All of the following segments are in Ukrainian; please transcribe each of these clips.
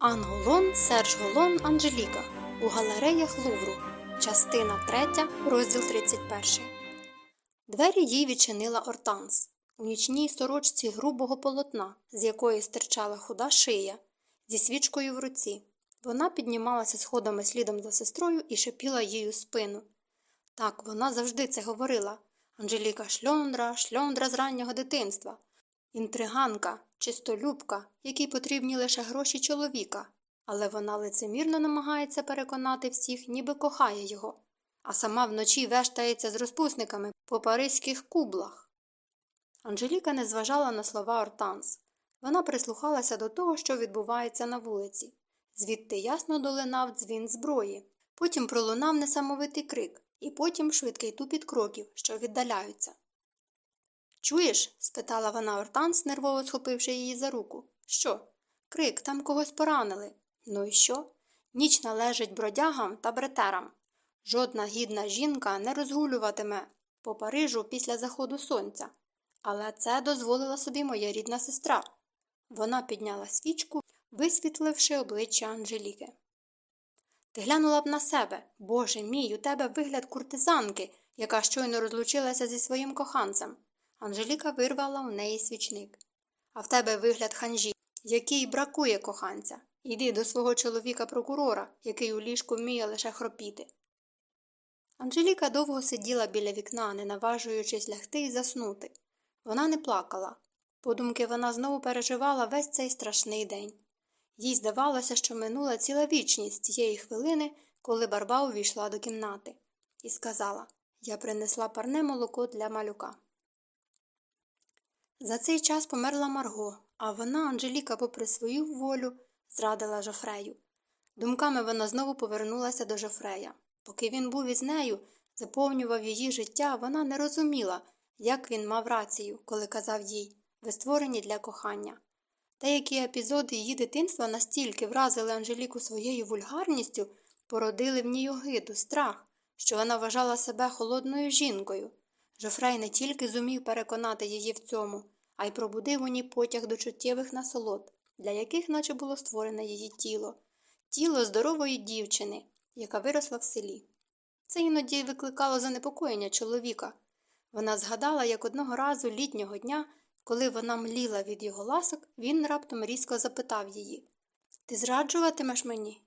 Анголон, Серж Голон, Анжеліка у галереях Лувру. Частина 3, розділ 31. Двері їй відчинила Ортанс. У нічній сорочці грубого полотна, з якої стирчала худа шия, зі свічкою в руці. Вона піднімалася сходами слідом за сестрою і шепіла їй у спину. Так, вона завжди це говорила. Анжеліка шльондра, шльондра з раннього дитинства. Інтриганка, чистолюбка, якій потрібні лише гроші чоловіка, але вона лицемірно намагається переконати всіх, ніби кохає його, а сама вночі вештається з розпусниками по паризьких кублах. Анжеліка не зважала на слова Ортанс. Вона прислухалася до того, що відбувається на вулиці. Звідти ясно долинав дзвін зброї. Потім пролунав несамовитий крик, і потім швидкий тупіт кроків, що віддаляються. Чуєш? спитала вона Ортанс, нервово схопивши її за руку. Що? Крик, там когось поранили. Ну і що? Ніч належить бродягам та бретерам. Жодна гідна жінка не розгулюватиме по Парижу після заходу сонця. Але це дозволила собі моя рідна сестра. Вона підняла свічку, висвітливши обличчя Анжеліки. Ти глянула б на себе. Боже мій, у тебе вигляд куртизанки, яка щойно розлучилася зі своїм коханцем. Анжеліка вирвала у неї свічник. А в тебе вигляд ханжі, який бракує коханця. Йди до свого чоловіка прокурора, який у ліжку вміє лише хропіти. Анжеліка довго сиділа біля вікна, не наважуючись лягти і заснути. Вона не плакала. Подумки вона знову переживала весь цей страшний день. Їй здавалося, що минула ціла вічність тієї хвилини, коли барба увійшла до кімнати, і сказала Я принесла парне молоко для малюка. За цей час померла Марго, а вона, Анжеліка, попри свою волю, зрадила Жофрею. Думками вона знову повернулася до Жофрея. Поки він був із нею, заповнював її життя, вона не розуміла, як він мав рацію, коли казав їй ви створені для кохання. Деякі епізоди її дитинства настільки вразили Анжеліку своєю вульгарністю, породили в ній огиду, страх, що вона вважала себе холодною жінкою. Жофрей не тільки зумів переконати її в цьому, а й пробудив у ній потяг до чуттєвих насолод, для яких наче було створене її тіло, тіло здорової дівчини, яка виросла в селі. Це іноді викликало занепокоєння чоловіка. Вона згадала, як одного разу літнього дня, коли вона мліла від його ласок, він раптом різко запитав її Ти зраджуватимеш мені?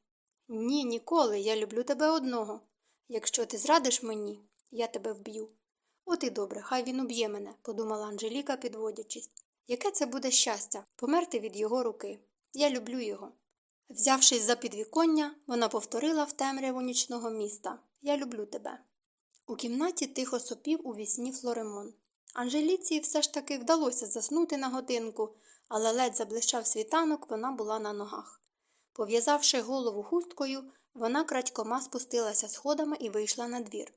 Ні, ніколи. Я люблю тебе одного. Якщо ти зрадиш мені, я тебе вб'ю. От і добре, хай він уб'є мене, подумала Анжеліка, підводячись. Яке це буде щастя померти від його руки. Я люблю його. Взявшись за підвіконня, вона повторила в темряву нічного міста Я люблю тебе. У кімнаті тихо сопів у вісні Флоремон. Анжеліці все ж таки вдалося заснути на годинку, але ледь заблищав світанок, вона була на ногах. Пов'язавши голову хусткою, вона крадькома спустилася сходами і вийшла на двір.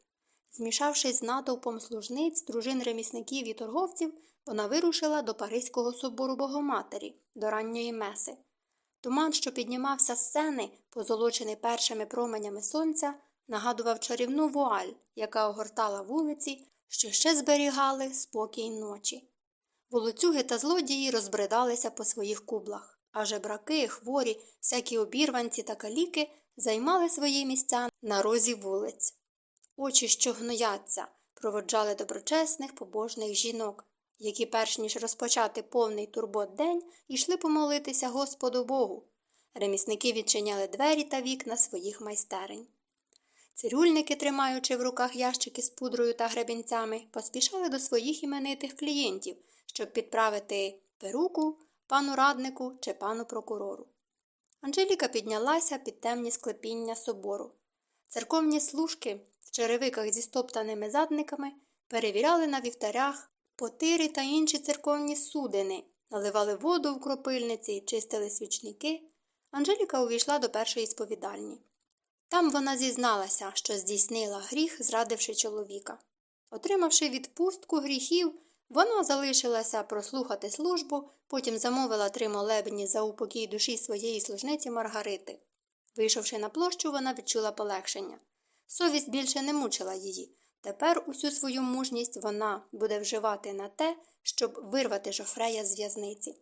Змішавшись з натовпом служниць, дружин ремісників і торговців, вона вирушила до Паризького собору Богоматері, до ранньої меси. Туман, що піднімався з сцени, позолочений першими променями сонця, нагадував чарівну вуаль, яка огортала вулиці, що ще зберігали спокій ночі. Волоцюги та злодії розбридалися по своїх кублах, а жебраки, хворі, всякі обірванці та каліки займали свої місця на розі вулиць. Очі, що гнояться, проводжали доброчесних побожних жінок, які, перш ніж розпочати повний турбот день, йшли помолитися Господу Богу. Ремісники відчиняли двері та вікна своїх майстерень. Цирюльники, тримаючи в руках ящики з пудрою та гребінцями, поспішали до своїх іменитих клієнтів, щоб підправити перуку, пану раднику чи пану прокурору. Анжеліка піднялася під темні склепіння собору. Церковні служки черевиках зі стоптаними задниками перевіряли на вівтарях потири та інші церковні судини, наливали воду в кропильниці, чистили свічники. Анжеліка увійшла до першої сповідальні. Там вона зізналася, що здійснила гріх, зрадивши чоловіка. Отримавши відпустку гріхів, вона залишилася прослухати службу, потім замовила три молебні за упокій душі своєї служниці Маргарити. Вийшовши на площу, вона відчула полегшення. Совість більше не мучила її. Тепер усю свою мужність вона буде вживати на те, щоб вирвати жофрея з в'язниці.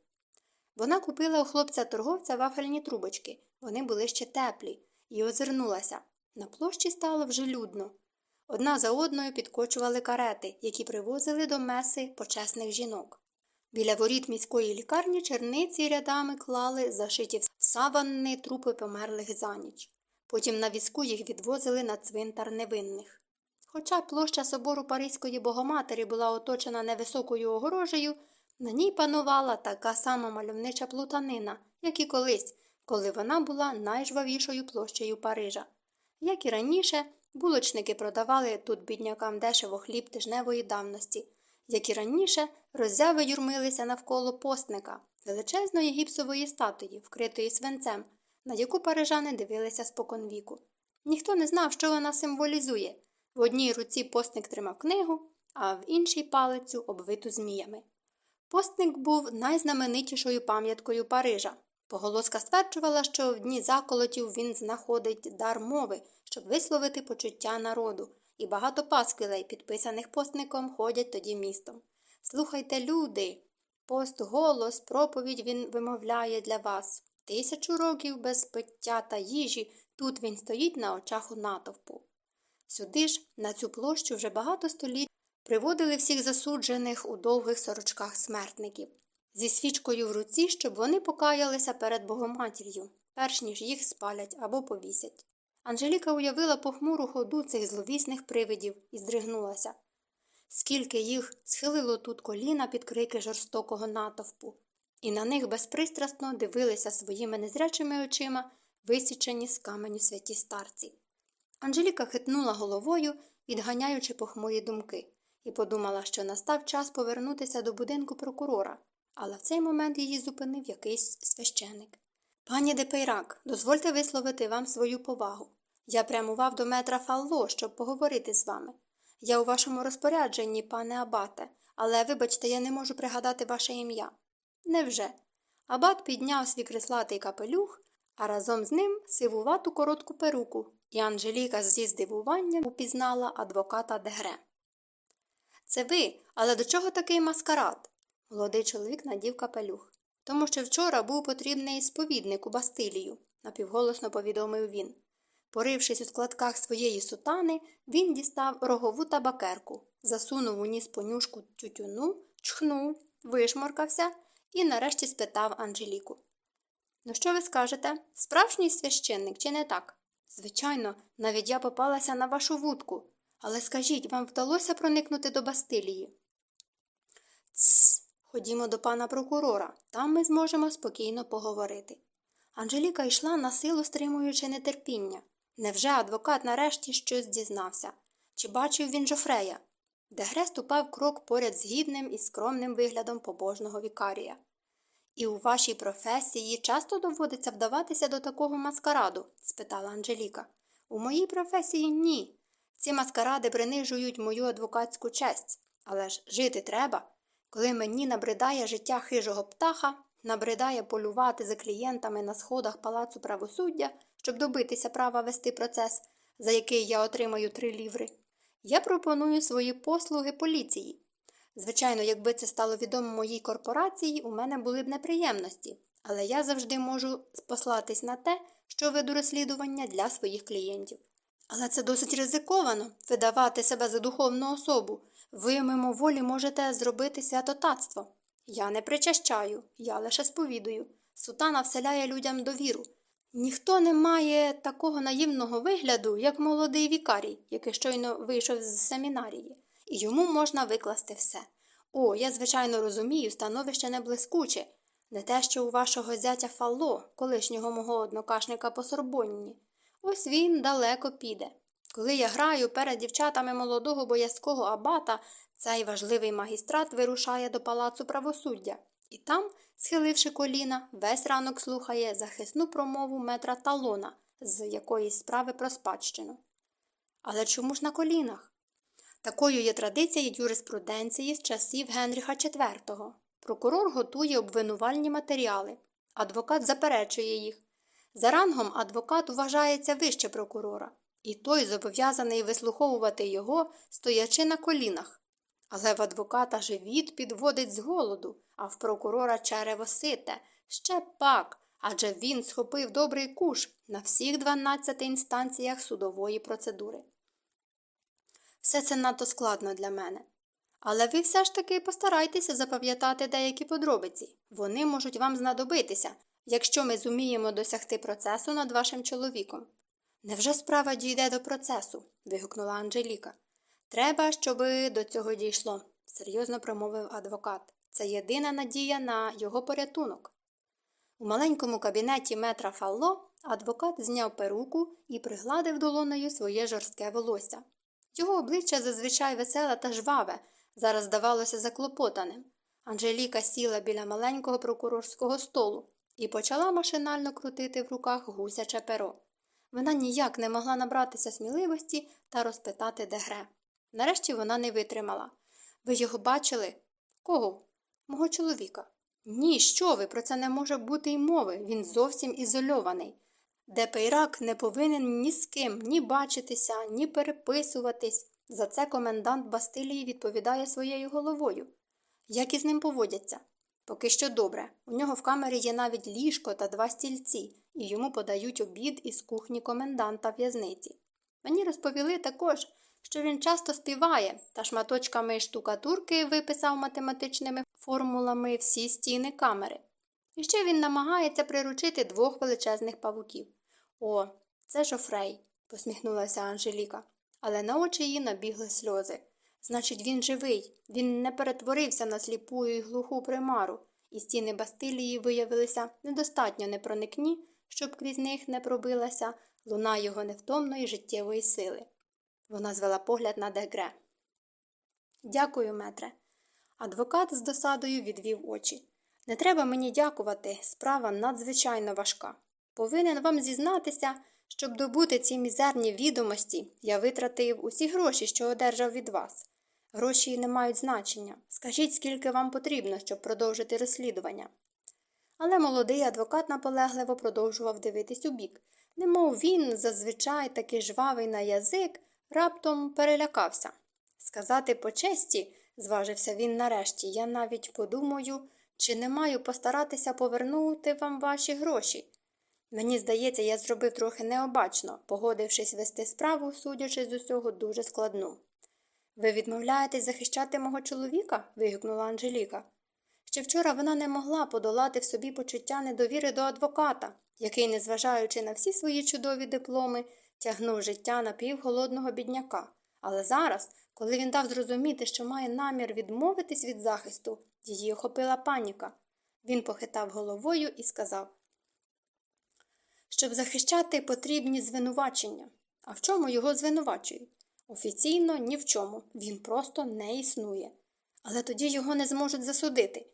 Вона купила у хлопця торговця вафельні трубочки. Вони були ще теплі, і озирнулася. На площі стало вже людно. Одна за одною підкочували карети, які привозили до меси почесних жінок. Біля воріт міської лікарні черниці рядами клали зашиті в саванни трупи померлих за ніч. Потім на візку їх відвозили на цвинтар невинних. Хоча площа собору Паризької Богоматері була оточена невисокою огорожею, на ній панувала така сама мальовнича плутанина, як і колись, коли вона була найжвавішою площею Парижа. Як і раніше, булочники продавали тут біднякам дешево хліб тижневої давності, як і раніше, роззяви юрмилися навколо постника, величезної гіпсової статуї, вкритої свинцем, на яку парижани дивилися споконвіку. Ніхто не знав, що вона символізує. В одній руці постник тримав книгу, а в іншій палицю обвиту зміями. Постник був найзнаменитішою пам'яткою Парижа. Поголоска стверджувала, що в дні заколотів він знаходить дар мови, щоб висловити почуття народу, і багато пасквілей, підписаних постником, ходять тоді містом. Слухайте, люди, пост, голос, проповідь він вимовляє для вас. Тисячу років без пиття та їжі тут він стоїть на очах у натовпу. Сюди ж, на цю площу, вже багато століть приводили всіх засуджених у довгих сорочках смертників зі свічкою в руці, щоб вони покаялися перед Богоматір'ю, перш ніж їх спалять або повісять. Анжеліка уявила похмуру ходу цих зловісних привидів і здригнулася. Скільки їх схилило тут коліна під крики жорстокого натовпу, і на них безпристрасно дивилися своїми незрячими очима, висічені з каменю святі старці. Анжеліка хитнула головою, відганяючи похмурі думки, і подумала, що настав час повернутися до будинку прокурора, але в цей момент її зупинив якийсь священик. Пані де Пейрак, дозвольте висловити вам свою повагу. Я прямував до метра Фалло, щоб поговорити з вами. Я у вашому розпорядженні, пане Абате, але, вибачте, я не можу пригадати ваше ім'я. Невже? Абат підняв свій креслатий капелюх, а разом з ним сивувату коротку перуку, і Анжеліка зі здивуванням упізнала адвоката Дегре. Це ви, але до чого такий маскарад? Молодий чоловік надів капелюх. Тому що вчора був потрібний сповідник у Бастилію, напівголосно повідомив він. Порившись у складках своєї сутани, він дістав рогову табакерку, засунув у ніс понюшку тютюну, чхнув, вишморкався і нарешті спитав Анжеліку. Ну, що ви скажете? Справжній священник, чи не так? Звичайно, навіть я попалася на вашу вудку. Але скажіть, вам вдалося проникнути до Бастилії? Цс, ходімо до пана прокурора, там ми зможемо спокійно поговорити. Анжеліка йшла на силу, стримуючи нетерпіння. Невже адвокат нарешті щось дізнався? Чи бачив він Жофрея? Дегре ступав крок поряд з гідним і скромним виглядом побожного вікарія. І у вашій професії часто доводиться вдаватися до такого маскараду? спитала Анжеліка. У моїй професії ні. Ці маскаради принижують мою адвокатську честь. Але ж жити треба. Коли мені набридає життя хижого птаха, набридає полювати за клієнтами на сходах палацу правосуддя, щоб добитися права вести процес, за який я отримаю три ліври, я пропоную свої послуги поліції. Звичайно, якби це стало відомо моїй корпорації, у мене були б неприємності, але я завжди можу послатись на те, що веду розслідування для своїх клієнтів. Але це досить ризиковано видавати себе за духовну особу. Ви мимоволі можете зробити святотатство. Я не причащаю, я лише сповідую. Сутана вселяє людям довіру. Ніхто не має такого наївного вигляду, як молодий вікарій, який щойно вийшов з семінарії, і йому можна викласти все. О, я, звичайно, розумію, становище не блискуче, не те, що у вашого зятя Фалло, колишнього мого однокашника по Сорбонні. Ось він далеко піде. Коли я граю перед дівчатами молодого боязкого абата, цей важливий магістрат вирушає до палацу правосуддя, і там, схиливши коліна, весь ранок слухає захисну промову метра талона з якоїсь справи про спадщину. Але чому ж на колінах? Такою є традиція юриспруденції з часів Генріха IV. Прокурор готує обвинувальні матеріали, адвокат заперечує їх. За рангом адвокат вважається вище прокурора, і той зобов'язаний вислуховувати його, стоячи на колінах. Але в адвоката живіт підводить з голоду, а в прокурора черево сите, Ще пак, адже він схопив добрий куш на всіх 12 інстанціях судової процедури. Все це надто складно для мене. Але ви все ж таки постарайтеся запам'ятати деякі подробиці. Вони можуть вам знадобитися, якщо ми зуміємо досягти процесу над вашим чоловіком. Невже справа дійде до процесу? вигукнула Анжеліка. Треба, щоби до цього дійшло, серйозно промовив адвокат. Це єдина надія на його порятунок. У маленькому кабінеті метра Фалло адвокат зняв перуку і пригладив долонею своє жорстке волосся. Його обличчя зазвичай веселе та жваве, зараз здавалося заклопотаним. Анжеліка сіла біля маленького прокурорського столу і почала машинально крутити в руках гусяче перо. Вона ніяк не могла набратися сміливості та розпитати Дегре. Нарешті вона не витримала. Ви його бачили? Кого? Мого чоловіка. Ні, що ви, про це не може бути й мови, він зовсім ізольований. Де Пейрак не повинен ні з ким ні бачитися, ні переписуватись. За це комендант Бастилії відповідає своєю головою. Як із ним поводяться? Поки що добре. У нього в камері є навіть ліжко та два стільці, і йому подають обід із кухні коменданта в'язниці. Мені розповіли також, що він часто співає та шматочками штукатурки виписав математичними формулами всі стіни камери. І ще він намагається приручити двох величезних павуків. О, це Жофрей, посміхнулася Анжеліка, але на очі її набігли сльози. Значить, він живий, він не перетворився на сліпу і глуху примару, і стіни Бастилії виявилися недостатньо непроникні, щоб крізь них не пробилася луна його невтомної життєвої сили. Вона звела погляд на дегре. Дякую, метре. Адвокат з досадою відвів очі. Не треба мені дякувати, справа надзвичайно важка. Повинен вам зізнатися, щоб добути ці мізерні відомості, я витратив усі гроші, що одержав від вас. Гроші не мають значення. Скажіть, скільки вам потрібно, щоб продовжити розслідування. Але молодий адвокат наполегливо продовжував дивитись у бік. Немов він, зазвичай такий жвавий на язик, раптом перелякався. Сказати по честі, зважився він нарешті, я навіть подумаю, чи не маю постаратися повернути вам ваші гроші. Мені здається, я зробив трохи необачно, погодившись вести справу, судячи з усього, дуже складну. Ви відмовляєтесь захищати мого чоловіка? вигукнула Анжеліка. Ще вчора вона не могла подолати в собі почуття недовіри до адвоката, який, незважаючи на всі свої чудові дипломи, тягнув життя напівголодного бідняка. Але зараз, коли він дав зрозуміти, що має намір відмовитись від захисту, її охопила паніка. Він похитав головою і сказав Щоб захищати потрібні звинувачення. А в чому його звинувачують? Офіційно ні в чому, він просто не існує. Але тоді його не зможуть засудити.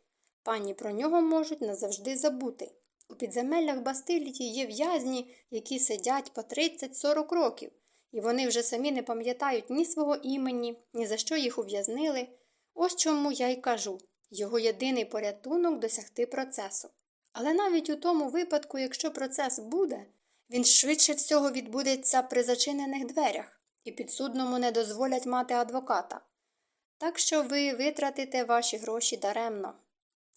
Пані про нього можуть назавжди забути. У підземеллях Бастилії є в'язні, які сидять по 30-40 років, і вони вже самі не пам'ятають ні свого імені, ні за що їх ув'язнили. Ось чому я й кажу його єдиний порятунок досягти процесу. Але навіть у тому випадку, якщо процес буде, він швидше всього відбудеться при зачинених дверях, і підсудному не дозволять мати адвоката. Так що ви витратите ваші гроші даремно.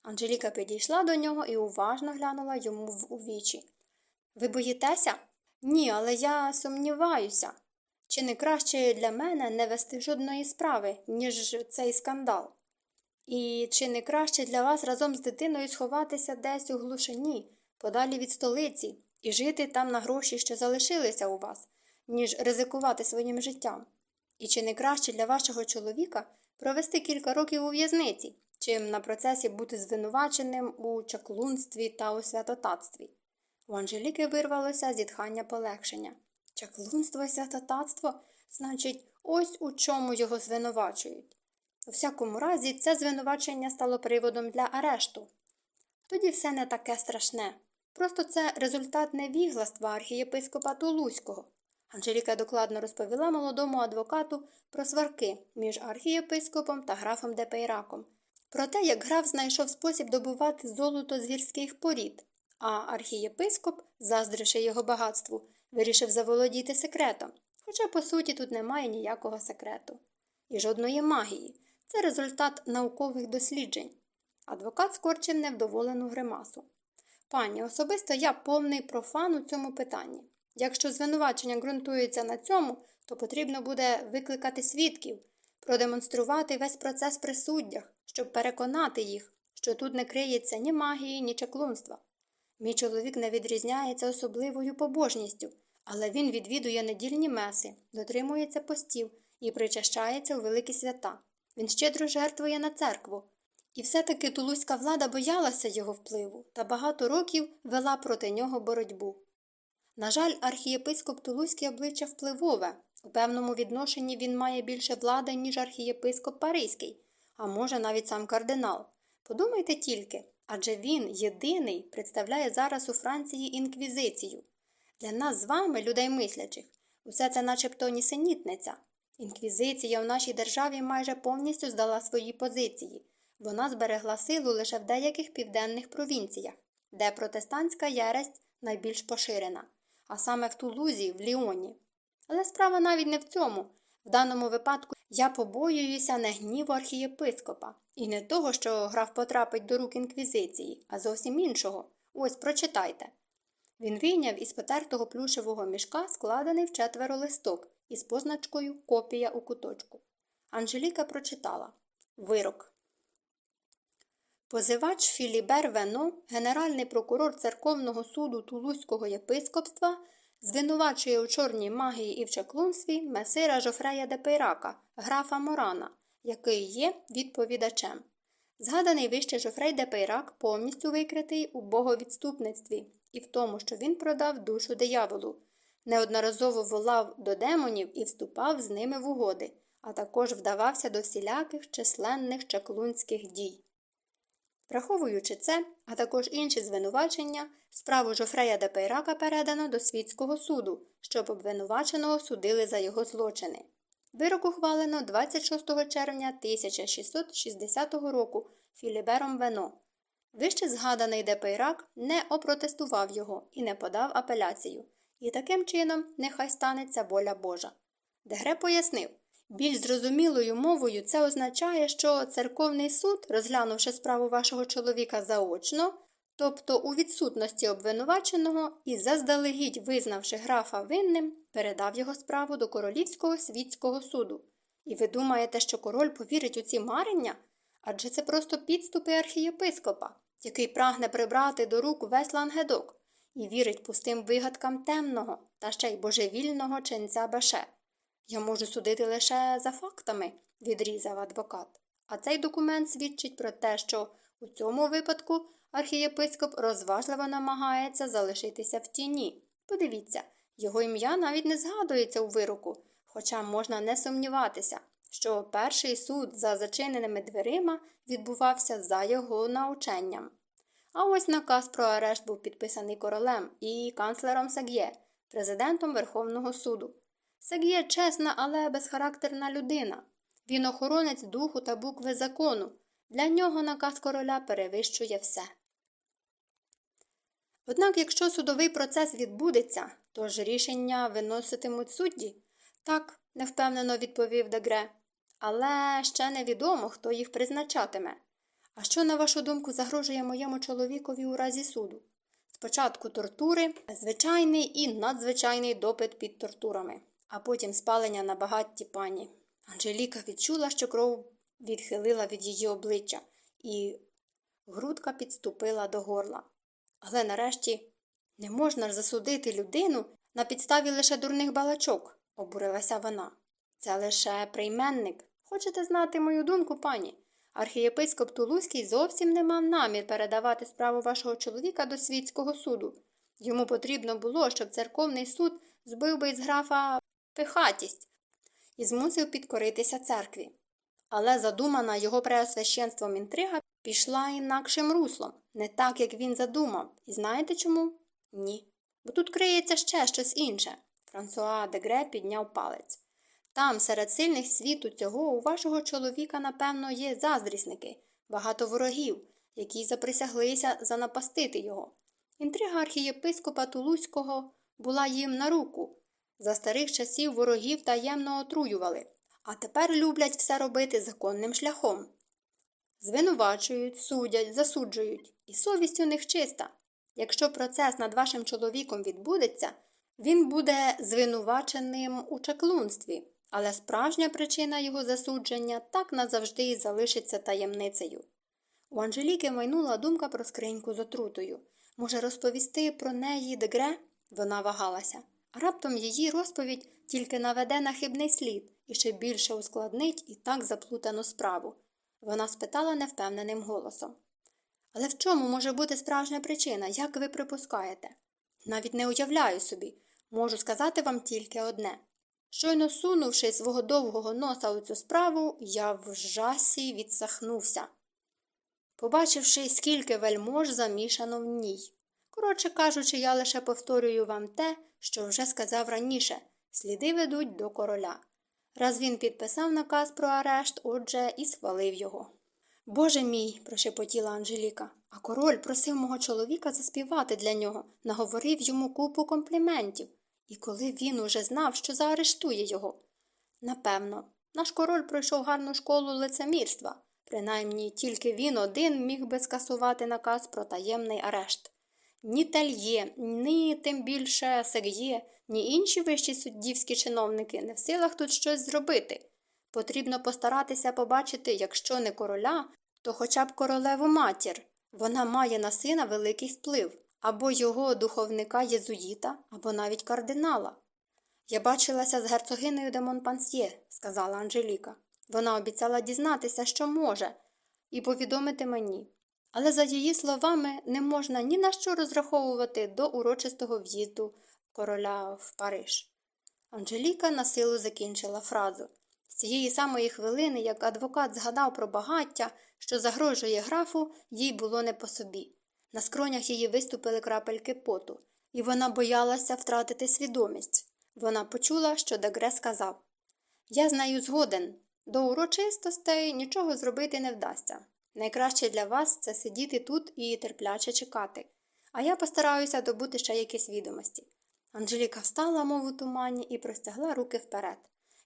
Анжеліка підійшла до нього і уважно глянула йому в вічі. Ви боїтеся? Ні, але я сумніваюся. Чи не краще для мене не вести жодної справи, ніж цей скандал? І чи не краще для вас разом з дитиною сховатися десь у глушині, подалі від столиці, і жити там на гроші, що залишилися у вас, ніж ризикувати своїм життям? І чи не краще для вашого чоловіка провести кілька років у в'язниці, чим на процесі бути звинуваченим у чаклунстві та у святотатстві? У Анжеліки вирвалося зітхання полегшення. Чаклунство і святотатство, значить, ось у чому його звинувачують. У всякому разі, це звинувачення стало приводом для арешту. Тоді все не таке страшне. Просто це результат невігластва архієпископа Тулузького. Анжеліка докладно розповіла молодому адвокату про сварки між архієпископом та графом де Пейраком, про те, як граф знайшов спосіб добувати золото з гірських порід, а архієпископ, заздривши його багатству, вирішив заволодіти секретом. Хоча, по суті, тут немає ніякого секрету. І жодної магії. Це результат наукових досліджень. Адвокат скорчив невдоволену гримасу. Пані, особисто я повний профан у цьому питанні. Якщо звинувачення ґрунтується на цьому, то потрібно буде викликати свідків, продемонструвати весь процес при суддях, щоб переконати їх, що тут не криється ні магії, ні чаклунства. Мій чоловік не відрізняється особливою побожністю, але він відвідує недільні меси, дотримується постів і причащається у великі свята. Він щедро жертвує на церкву. І все-таки тулузька влада боялася його впливу та багато років вела проти нього боротьбу. На жаль, архієпископ Тулузький обличчя впливове. У певному відношенні він має більше влади, ніж архієпископ Паризький, а може навіть сам кардинал. Подумайте тільки, адже він, єдиний, представляє зараз у Франції інквізицію. Для нас з вами, людей мислячих, усе це начебто нісенітниця. Інквізиція в нашій державі майже повністю здала свої позиції. Вона зберегла силу лише в деяких південних провінціях, де протестантська єресть найбільш поширена, а саме в Тулузі, в Ліоні. Але справа навіть не в цьому. В даному випадку я побоююся не гніву архієпископа і не того, що граф потрапить до рук інквізиції, а зовсім іншого. Ось прочитайте. Він вийняв із потертого плюшевого мішка складений в четверо листок із позначкою Копія у куточку. Анжеліка прочитала Вирок. Позивач Філібер Вено, генеральний прокурор церковного суду Тулузького єпископства, звинувачує у чорній магії і в чаклунстві месира Жофрея де Пейрака, графа Морана, який є відповідачем. Згаданий вище Жофрей де Пейрак повністю викритий у боговідступництві і в тому, що він продав душу дияволу, неодноразово волав до демонів і вступав з ними в угоди, а також вдавався до всіляких численних чаклунських дій. Враховуючи це, а також інші звинувачення, справу Жофрея де Пейрака передано до світського суду, щоб обвинуваченого судили за його злочини. Вирок ухвалено 26 червня 1660 року Філібером Вено. Вище згаданий де Пейрак не опротестував його і не подав апеляцію, і таким чином нехай станеться воля Божа. Дегре пояснив, більш зрозумілою мовою це означає, що церковний суд, розглянувши справу вашого чоловіка заочно, тобто у відсутності обвинуваченого і заздалегідь визнавши графа винним, передав його справу до королівського світського суду. І ви думаєте, що король повірить у ці марення? Адже це просто підступи архієпископа, який прагне прибрати до рук весь лангедок і вірить пустим вигадкам темного та ще й божевільного ченця Баше. Я можу судити лише за фактами, відрізав адвокат. А цей документ свідчить про те, що у цьому випадку архієпископ розважливо намагається залишитися в тіні. Подивіться, його ім'я навіть не згадується у вироку, хоча можна не сумніватися, що перший суд за зачиненими дверима відбувався за його наученням. А ось наказ про арешт був підписаний королем і канцлером Саг'є, президентом Верховного суду. Сег'є чесна, але безхарактерна людина. Він охоронець духу та букви закону. Для нього наказ короля перевищує все. Однак, якщо судовий процес відбудеться, то ж рішення виноситимуть судді? Так, невпевнено відповів Дегре. Але ще невідомо, хто їх призначатиме. А що, на вашу думку, загрожує моєму чоловікові у разі суду? Спочатку тортури, звичайний і надзвичайний допит під тортурами а потім спалення на багатті пані. Анжеліка відчула, що кров відхилила від її обличчя, і грудка підступила до горла. Але нарешті не можна ж засудити людину на підставі лише дурних балачок, обурилася вона. Це лише прийменник. Хочете знати мою думку, пані? Архієпископ Тулузький зовсім не мав намір передавати справу вашого чоловіка до світського суду. Йому потрібно було, щоб церковний суд збив би із графа пихатість і змусив підкоритися церкві. Але задумана його преосвященством інтрига пішла інакшим руслом, не так, як він задумав. І знаєте чому? Ні. Бо тут криється ще щось інше. Франсуа Дегре підняв палець. Там, серед сильних світу цього, у вашого чоловіка, напевно, є заздрісники, багато ворогів, які заприсяглися занапастити його. Інтрига архієпископа Тулузького була їм на руку, за старих часів ворогів таємно отруювали, а тепер люблять все робити законним шляхом. Звинувачують, судять, засуджують, і совість у них чиста. Якщо процес над вашим чоловіком відбудеться, він буде звинуваченим у чаклунстві, але справжня причина його засудження так назавжди і залишиться таємницею. У Анжеліки майнула думка про скриньку з отрутою. Може, розповісти про неї дегре? Вона вагалася. Раптом її розповідь тільки наведе на хибний слід і ще більше ускладнить і так заплутану справу. Вона спитала невпевненим голосом. Але в чому може бути справжня причина, як ви припускаєте? Навіть не уявляю собі, можу сказати вам тільки одне. Щойно сунувши свого довгого носа у цю справу, я в жасі відсахнувся, побачивши, скільки вельмож замішано в ній. Коротше кажучи, я лише повторюю вам те, що вже сказав раніше сліди ведуть до короля. Раз він підписав наказ про арешт, отже, і схвалив його. Боже мій, прошепотіла Анжеліка, а король просив мого чоловіка заспівати для нього, наговорив йому купу компліментів. І коли він уже знав, що заарештує його. Напевно, наш король пройшов гарну школу лицемірства, принаймні тільки він один міг би скасувати наказ про таємний арешт. Ні Тельє, ні тим більше Сег'є, ні інші вищі суддівські чиновники не в силах тут щось зробити. Потрібно постаратися побачити, якщо не короля, то хоча б королеву матір. Вона має на сина великий вплив або його духовника єзуїта, або навіть кардинала. Я бачилася з герцогинею де Монпансьє, сказала Анжеліка. Вона обіцяла дізнатися, що може, і повідомити мені. Але, за її словами, не можна ні на що розраховувати до урочистого в'їзду короля в Париж. Анжеліка на силу закінчила фразу. З цієї самої хвилини, як адвокат згадав про багаття, що загрожує графу, їй було не по собі. На скронях її виступили крапельки поту, і вона боялася втратити свідомість. Вона почула, що Дегре сказав Я з нею згоден. До урочистостей нічого зробити не вдасться. Найкраще для вас це сидіти тут і терпляче чекати, а я постараюся добути ще якісь відомості. Анжеліка встала, мов у тумані, і простягла руки вперед.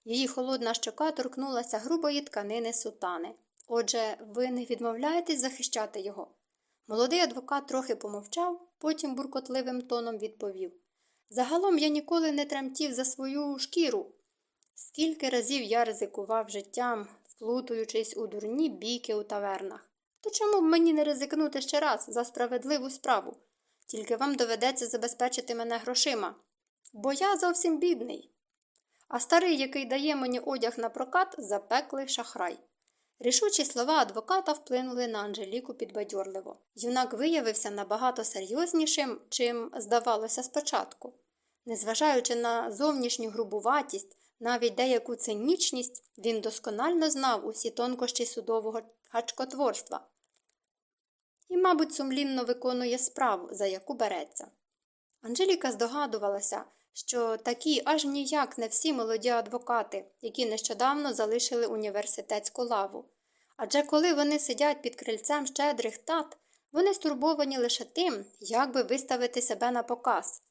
Її холодна щока торкнулася грубої тканини сутани. Отже, ви не відмовляєтесь захищати його? Молодий адвокат трохи помовчав, потім буркотливим тоном відповів Загалом я ніколи не тремтів за свою шкіру. Скільки разів я ризикував життям, вплутуючись у дурні бійки у тавернах. То чому б мені не ризикнути ще раз за справедливу справу? Тільки вам доведеться забезпечити мене грошима, бо я зовсім бідний. А старий, який дає мені одяг на прокат, запеклий шахрай. Рішучі слова адвоката вплинули на Анжеліку підбадьорливо. Юнак виявився набагато серйознішим, чим здавалося спочатку. Незважаючи на зовнішню грубуватість, навіть деяку цинічність, він досконально знав усі тонкощі судового гачкотворства і, мабуть, сумлінно виконує справу, за яку береться. Анжеліка здогадувалася, що такі аж ніяк не всі молоді адвокати, які нещодавно залишили університетську лаву. Адже коли вони сидять під крильцем щедрих тат, вони стурбовані лише тим, як би виставити себе на показ.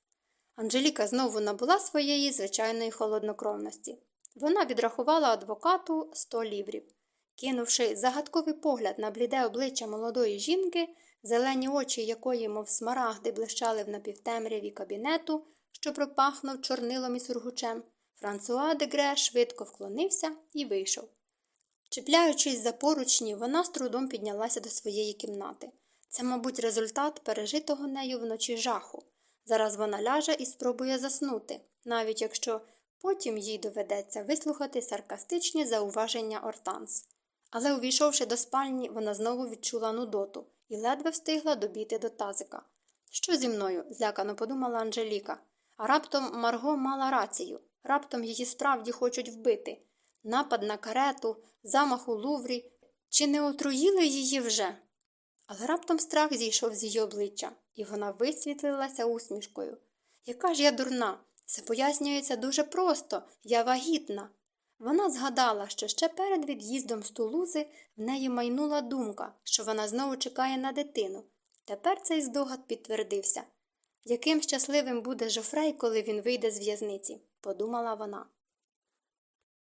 Анжеліка знову набула своєї звичайної холоднокровності. Вона відрахувала адвокату 100 ліврів. Кинувши загадковий погляд на бліде обличчя молодої жінки, зелені очі якої, мов смарагди, блищали в напівтемряві кабінету, що пропахнув чорнилом і сургучем, Франсуа де Гре швидко вклонився і вийшов. Чіпляючись за поручні, вона з трудом піднялася до своєї кімнати. Це, мабуть, результат пережитого нею вночі жаху. Зараз вона ляже і спробує заснути, навіть якщо потім їй доведеться вислухати саркастичні зауваження Ортанс. Але, увійшовши до спальні, вона знову відчула нудоту і ледве встигла добіти до тазика. Що зі мною? злякано подумала Анжеліка. А раптом Марго мала рацію, раптом її справді хочуть вбити. Напад на карету, замах у Луврі. Чи не отруїли її вже? Але раптом страх зійшов з її обличчя, і вона висвітлилася усмішкою. Яка ж я дурна? Це пояснюється дуже просто, я вагітна. Вона згадала, що ще перед від'їздом з Тулузи в неї майнула думка, що вона знову чекає на дитину. Тепер цей здогад підтвердився. Яким щасливим буде Жофрей, коли він вийде з в'язниці, подумала вона.